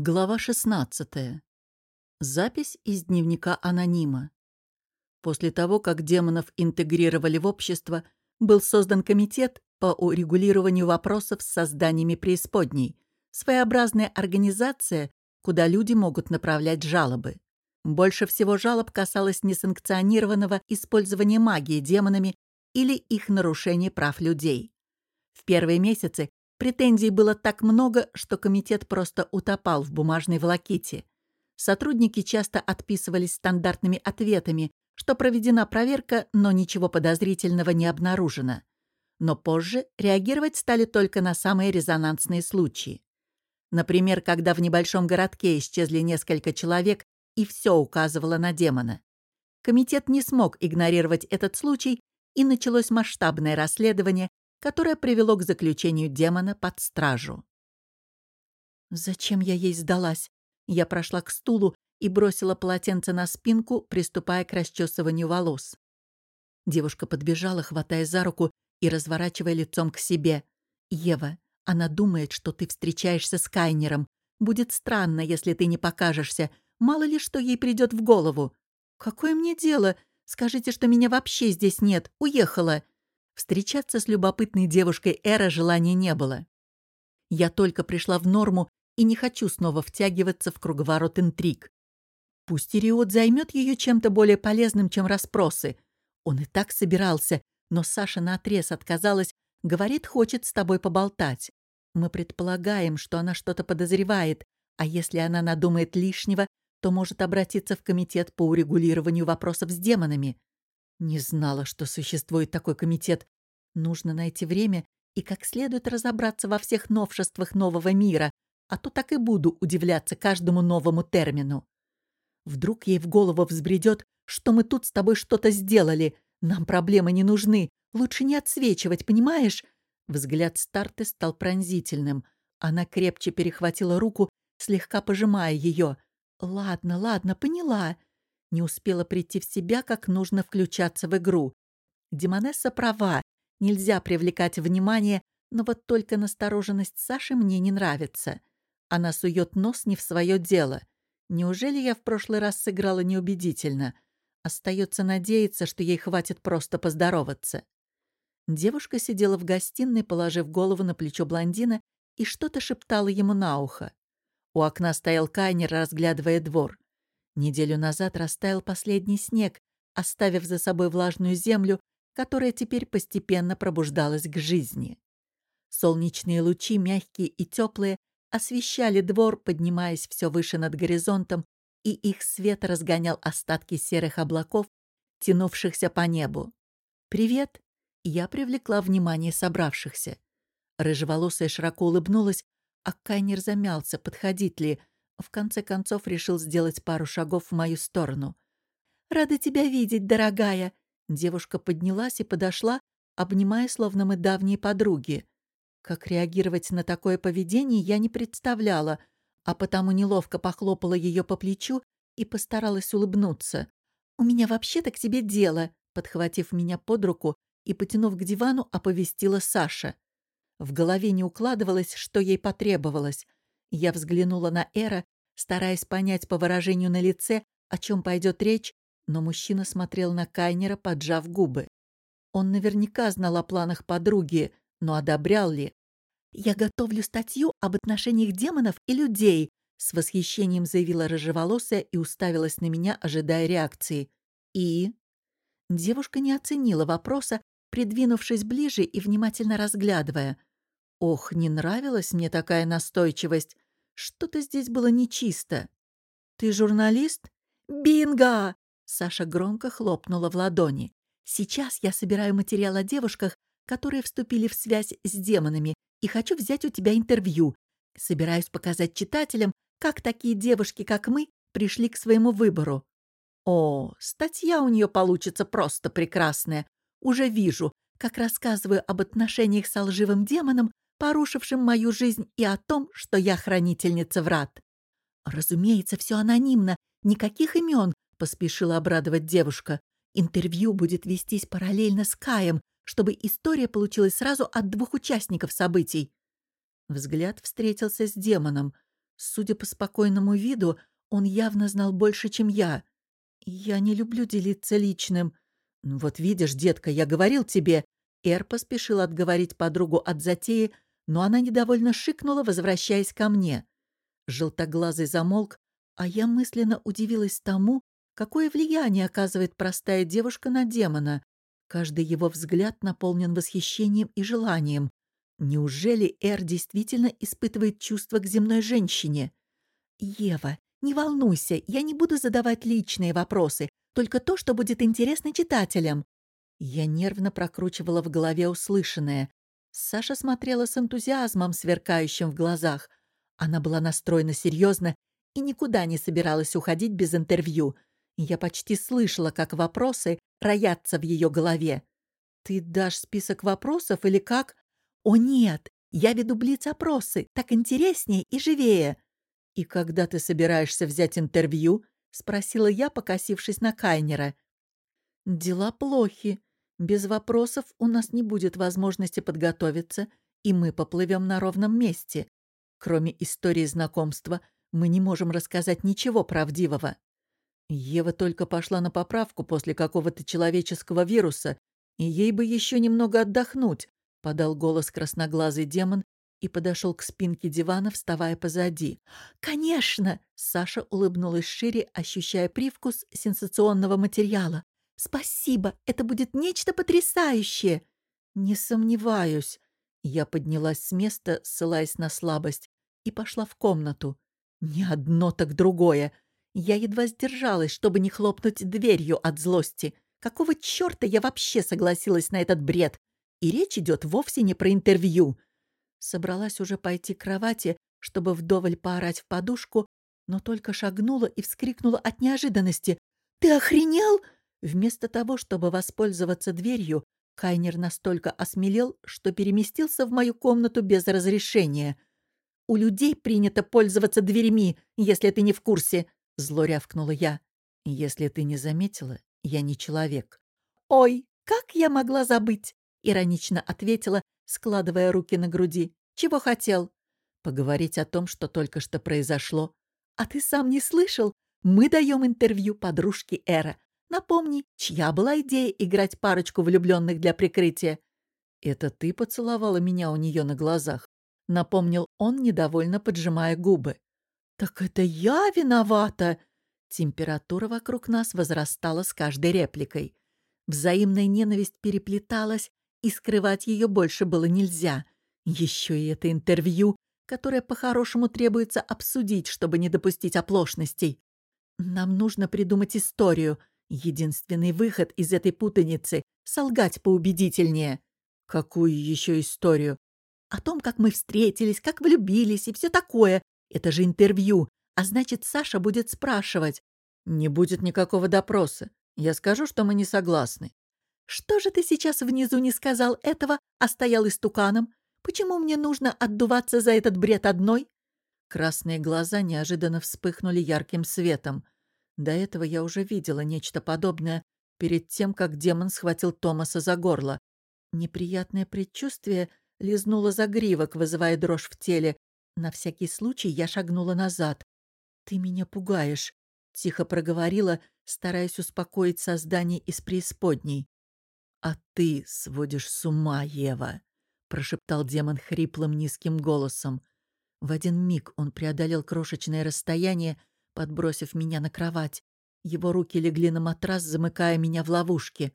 Глава 16. Запись из дневника анонима. После того, как демонов интегрировали в общество, был создан комитет по урегулированию вопросов с созданиями преисподней, своеобразная организация, куда люди могут направлять жалобы. Больше всего жалоб касалось несанкционированного использования магии демонами или их нарушения прав людей. В первые месяцы Претензий было так много, что комитет просто утопал в бумажной волоките. Сотрудники часто отписывались стандартными ответами, что проведена проверка, но ничего подозрительного не обнаружено. Но позже реагировать стали только на самые резонансные случаи. Например, когда в небольшом городке исчезли несколько человек, и все указывало на демона. Комитет не смог игнорировать этот случай, и началось масштабное расследование, которое привело к заключению демона под стражу. Зачем я ей сдалась? Я прошла к стулу и бросила полотенце на спинку, приступая к расчесыванию волос. Девушка подбежала, хватая за руку и разворачивая лицом к себе. «Ева, она думает, что ты встречаешься с Кайнером. Будет странно, если ты не покажешься. Мало ли, что ей придет в голову. Какое мне дело? Скажите, что меня вообще здесь нет. Уехала. Встречаться с любопытной девушкой Эра желания не было. Я только пришла в норму и не хочу снова втягиваться в круговорот интриг. Пусть Ириот займет ее чем-то более полезным, чем расспросы. Он и так собирался, но Саша наотрез отказалась, говорит, хочет с тобой поболтать. Мы предполагаем, что она что-то подозревает, а если она надумает лишнего, то может обратиться в комитет по урегулированию вопросов с демонами. Не знала, что существует такой комитет. Нужно найти время и как следует разобраться во всех новшествах нового мира, а то так и буду удивляться каждому новому термину. Вдруг ей в голову взбредет, что мы тут с тобой что-то сделали. Нам проблемы не нужны. Лучше не отсвечивать, понимаешь? Взгляд Старты стал пронзительным. Она крепче перехватила руку, слегка пожимая ее. «Ладно, ладно, поняла. Не успела прийти в себя, как нужно включаться в игру. Демонесса права, нельзя привлекать внимание, но вот только настороженность Саши мне не нравится. Она сует нос не в свое дело. Неужели я в прошлый раз сыграла неубедительно? Остается надеяться, что ей хватит просто поздороваться. Девушка сидела в гостиной, положив голову на плечо блондина, и что-то шептала ему на ухо. У окна стоял Кайнер, разглядывая двор. Неделю назад растаял последний снег, оставив за собой влажную землю, которая теперь постепенно пробуждалась к жизни. Солнечные лучи, мягкие и теплые, освещали двор, поднимаясь все выше над горизонтом, и их свет разгонял остатки серых облаков, тянувшихся по небу. «Привет!» Я привлекла внимание собравшихся. Рыжеволосая широко улыбнулась, а Кайнер замялся, подходить ли, в конце концов решил сделать пару шагов в мою сторону. «Рада тебя видеть, дорогая!» Девушка поднялась и подошла, обнимая, словно мы давние подруги. Как реагировать на такое поведение, я не представляла, а потому неловко похлопала ее по плечу и постаралась улыбнуться. «У меня вообще-то к тебе дело», подхватив меня под руку и, потянув к дивану, оповестила Саша. В голове не укладывалось, что ей потребовалось. Я взглянула на Эра, стараясь понять по выражению на лице, о чем пойдет речь, но мужчина смотрел на Кайнера, поджав губы. Он наверняка знал о планах подруги, но одобрял ли? «Я готовлю статью об отношениях демонов и людей», с восхищением заявила рыжеволосая и уставилась на меня, ожидая реакции. «И?» Девушка не оценила вопроса, придвинувшись ближе и внимательно разглядывая. Ох, не нравилась мне такая настойчивость. Что-то здесь было нечисто. «Ты журналист?» «Бинго!» Саша громко хлопнула в ладони. «Сейчас я собираю материал о девушках, которые вступили в связь с демонами, и хочу взять у тебя интервью. Собираюсь показать читателям, как такие девушки, как мы, пришли к своему выбору. О, статья у нее получится просто прекрасная. Уже вижу, как рассказываю об отношениях с лживым демоном, порушившим мою жизнь, и о том, что я хранительница врат. Разумеется, все анонимно, никаких имен, поспешила обрадовать девушка. Интервью будет вестись параллельно с Каем, чтобы история получилась сразу от двух участников событий. Взгляд встретился с демоном. Судя по спокойному виду, он явно знал больше, чем я. Я не люблю делиться личным. «Ну «Вот видишь, детка, я говорил тебе...» Эр поспешил отговорить подругу от затеи, но она недовольно шикнула, возвращаясь ко мне. Желтоглазый замолк, а я мысленно удивилась тому, какое влияние оказывает простая девушка на демона. Каждый его взгляд наполнен восхищением и желанием. Неужели Эр действительно испытывает чувства к земной женщине? «Ева, не волнуйся, я не буду задавать личные вопросы, только то, что будет интересно читателям». Я нервно прокручивала в голове услышанное. Саша смотрела с энтузиазмом, сверкающим в глазах. Она была настроена серьезно и никуда не собиралась уходить без интервью. Я почти слышала, как вопросы роятся в ее голове. «Ты дашь список вопросов или как?» «О нет, я веду блиц-опросы, так интереснее и живее». «И когда ты собираешься взять интервью?» — спросила я, покосившись на Кайнера. «Дела плохи. Без вопросов у нас не будет возможности подготовиться, и мы поплывем на ровном месте. Кроме истории знакомства, мы не можем рассказать ничего правдивого. Ева только пошла на поправку после какого-то человеческого вируса, и ей бы еще немного отдохнуть, — подал голос красноглазый демон и подошел к спинке дивана, вставая позади. «Конечно!» — Саша улыбнулась шире, ощущая привкус сенсационного материала. «Спасибо! Это будет нечто потрясающее!» «Не сомневаюсь!» Я поднялась с места, ссылаясь на слабость, и пошла в комнату. Не одно, так другое. Я едва сдержалась, чтобы не хлопнуть дверью от злости. Какого черта я вообще согласилась на этот бред? И речь идет вовсе не про интервью. Собралась уже пойти к кровати, чтобы вдоволь поорать в подушку, но только шагнула и вскрикнула от неожиданности. «Ты охренел?» Вместо того, чтобы воспользоваться дверью, Кайнер настолько осмелел, что переместился в мою комнату без разрешения. «У людей принято пользоваться дверьми, если ты не в курсе», — зло рявкнула я. «Если ты не заметила, я не человек». «Ой, как я могла забыть?» — иронично ответила, складывая руки на груди. «Чего хотел?» «Поговорить о том, что только что произошло». «А ты сам не слышал? Мы даем интервью подружке Эра. Напомни, чья была идея играть парочку влюбленных для прикрытия?» «Это ты поцеловала меня у нее на глазах», — напомнил он, недовольно поджимая губы. «Так это я виновата!» Температура вокруг нас возрастала с каждой репликой. Взаимная ненависть переплеталась, и скрывать ее больше было нельзя. Еще и это интервью, которое по-хорошему требуется обсудить, чтобы не допустить оплошностей. Нам нужно придумать историю. Единственный выход из этой путаницы — солгать поубедительнее. Какую еще историю? О том, как мы встретились, как влюбились и все такое. Это же интервью. А значит, Саша будет спрашивать. Не будет никакого допроса. Я скажу, что мы не согласны. «Что же ты сейчас внизу не сказал этого, а стоял истуканом? Почему мне нужно отдуваться за этот бред одной?» Красные глаза неожиданно вспыхнули ярким светом. До этого я уже видела нечто подобное перед тем, как демон схватил Томаса за горло. Неприятное предчувствие лизнуло за гривок, вызывая дрожь в теле. На всякий случай я шагнула назад. «Ты меня пугаешь», — тихо проговорила, стараясь успокоить создание из преисподней. «А ты сводишь с ума, Ева!» — прошептал демон хриплым низким голосом. В один миг он преодолел крошечное расстояние, подбросив меня на кровать. Его руки легли на матрас, замыкая меня в ловушке.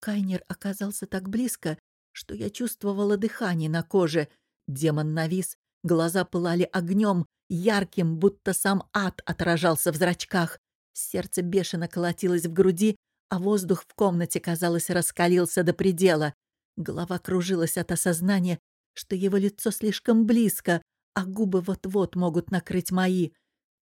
Кайнер оказался так близко, что я чувствовала дыхание на коже. Демон навис, глаза пылали огнем, ярким, будто сам ад отражался в зрачках. Сердце бешено колотилось в груди, а воздух в комнате, казалось, раскалился до предела. Голова кружилась от осознания, что его лицо слишком близко, а губы вот-вот могут накрыть мои.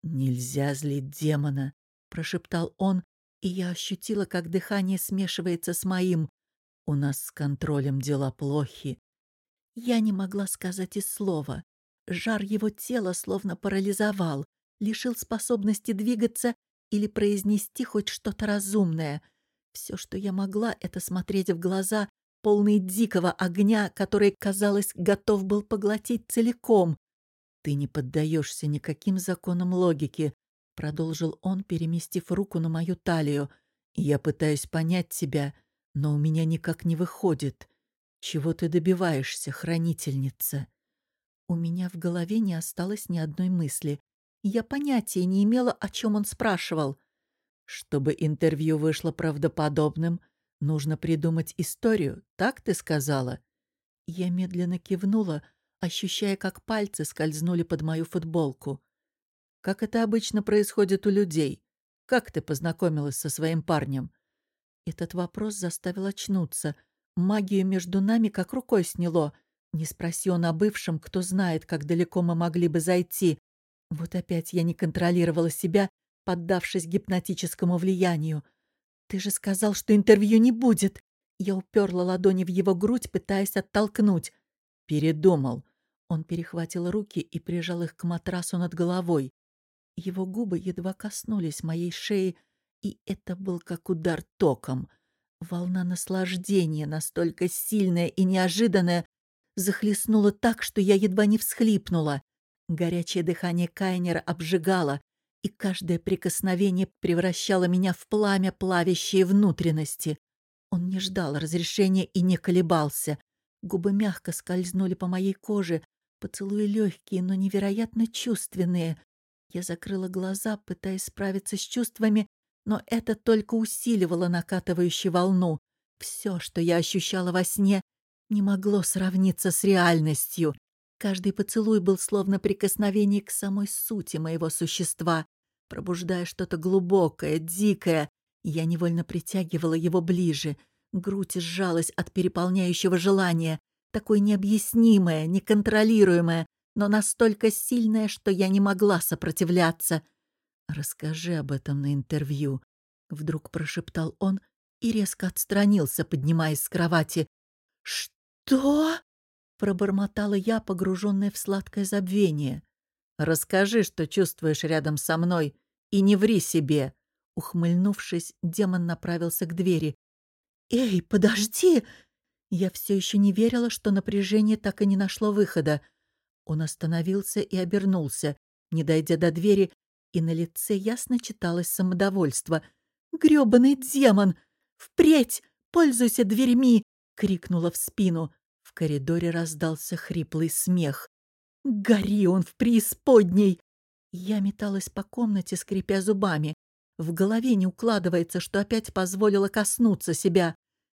«Нельзя злить демона», — прошептал он, и я ощутила, как дыхание смешивается с моим. «У нас с контролем дела плохи». Я не могла сказать и слова. Жар его тела словно парализовал, лишил способности двигаться или произнести хоть что-то разумное. Все, что я могла, это смотреть в глаза, полные дикого огня, который, казалось, готов был поглотить целиком. «Ты не поддаешься никаким законам логики», — продолжил он, переместив руку на мою талию. «Я пытаюсь понять тебя, но у меня никак не выходит. Чего ты добиваешься, хранительница?» У меня в голове не осталось ни одной мысли. Я понятия не имела, о чем он спрашивал. Чтобы интервью вышло правдоподобным, нужно придумать историю, так ты сказала? Я медленно кивнула, ощущая, как пальцы скользнули под мою футболку. Как это обычно происходит у людей? Как ты познакомилась со своим парнем? Этот вопрос заставил очнуться. Магию между нами как рукой сняло. Не спроси он о бывшем, кто знает, как далеко мы могли бы зайти. Вот опять я не контролировала себя, поддавшись гипнотическому влиянию. «Ты же сказал, что интервью не будет!» Я уперла ладони в его грудь, пытаясь оттолкнуть. Передумал. Он перехватил руки и прижал их к матрасу над головой. Его губы едва коснулись моей шеи, и это был как удар током. Волна наслаждения, настолько сильная и неожиданная, захлестнула так, что я едва не всхлипнула. Горячее дыхание Кайнера обжигало, и каждое прикосновение превращало меня в пламя, плавящее внутренности. Он не ждал разрешения и не колебался. Губы мягко скользнули по моей коже, поцелуи легкие, но невероятно чувственные. Я закрыла глаза, пытаясь справиться с чувствами, но это только усиливало накатывающую волну. Все, что я ощущала во сне, не могло сравниться с реальностью. Каждый поцелуй был словно прикосновение к самой сути моего существа, пробуждая что-то глубокое, дикое. Я невольно притягивала его ближе. Грудь сжалась от переполняющего желания, такое необъяснимое, неконтролируемое, но настолько сильное, что я не могла сопротивляться — «Расскажи об этом на интервью», — вдруг прошептал он и резко отстранился, поднимаясь с кровати. «Что?» — пробормотала я, погруженная в сладкое забвение. «Расскажи, что чувствуешь рядом со мной, и не ври себе!» Ухмыльнувшись, демон направился к двери. «Эй, подожди!» Я все еще не верила, что напряжение так и не нашло выхода. Он остановился и обернулся. Не дойдя до двери, и на лице ясно читалось самодовольство. «Грёбаный демон! Впредь! Пользуйся дверьми!» — крикнула в спину. В коридоре раздался хриплый смех. «Гори он в преисподней!» Я металась по комнате, скрипя зубами. В голове не укладывается, что опять позволила коснуться себя.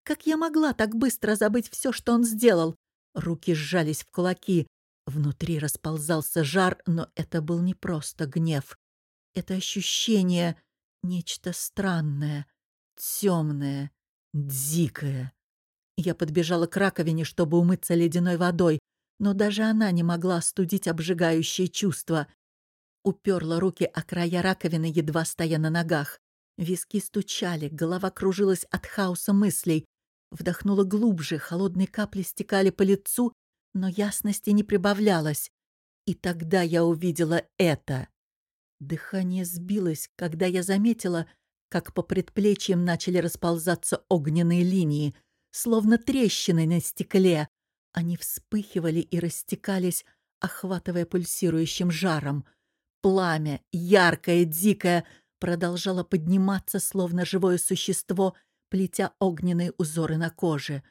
Как я могла так быстро забыть все, что он сделал? Руки сжались в кулаки. Внутри расползался жар, но это был не просто гнев. Это ощущение — нечто странное, темное, дикое. Я подбежала к раковине, чтобы умыться ледяной водой, но даже она не могла студить обжигающее чувство. Уперла руки о края раковины, едва стоя на ногах. Виски стучали, голова кружилась от хаоса мыслей. Вдохнула глубже, холодные капли стекали по лицу, но ясности не прибавлялось. И тогда я увидела это. Дыхание сбилось, когда я заметила, как по предплечьям начали расползаться огненные линии, словно трещины на стекле. Они вспыхивали и растекались, охватывая пульсирующим жаром. Пламя, яркое, дикое, продолжало подниматься, словно живое существо, плетя огненные узоры на коже.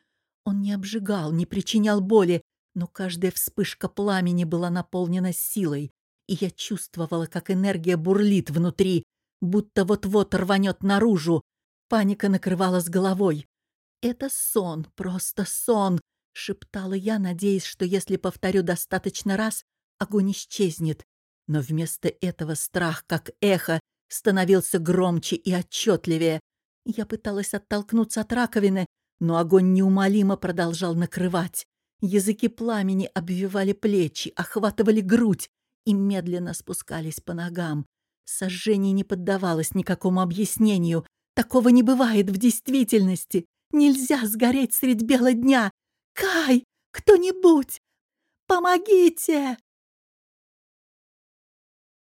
Он не обжигал, не причинял боли, но каждая вспышка пламени была наполнена силой, и я чувствовала, как энергия бурлит внутри, будто вот-вот рванет наружу. Паника накрывала с головой. «Это сон, просто сон», — шептала я, надеясь, что если повторю достаточно раз, огонь исчезнет. Но вместо этого страх, как эхо, становился громче и отчетливее. Я пыталась оттолкнуться от раковины, но огонь неумолимо продолжал накрывать. Языки пламени обвивали плечи, охватывали грудь, и медленно спускались по ногам. Сожжение не поддавалось никакому объяснению. Такого не бывает в действительности. Нельзя сгореть средь бела дня. Кай, кто-нибудь, помогите!